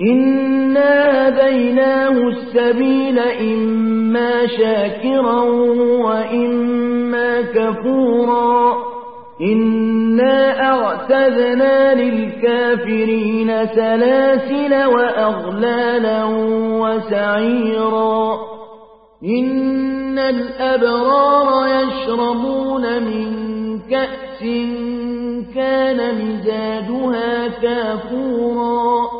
إنا هديناه السبيل إما شاكرا وإما كفورا إنا أعتذنا للكافرين سلاسل وأغلالا وسعيرا إن الأبرار يشربون من كأس كان مزاجها كافورا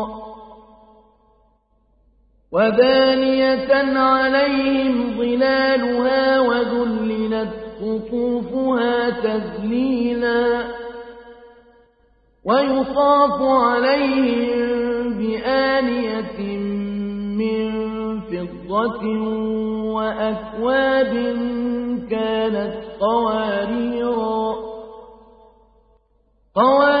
ودانية عليهم ظلالها وذللت قطوفها تذليلا ويطاف عليهم بآنية من فضة وأكواب كانت قواريرا قوارير من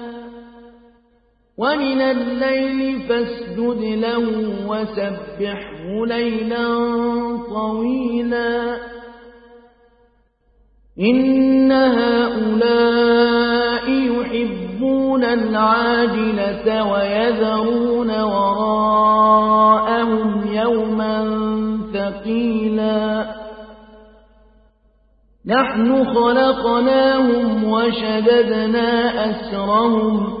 ومن الليل فاسجد له وسبحه ليلا طويلا. إن هؤلاء يحبون العاجلة ويذرون وراءهم يوما ثقيلا. نحن خلقناهم وشددنا أسرهم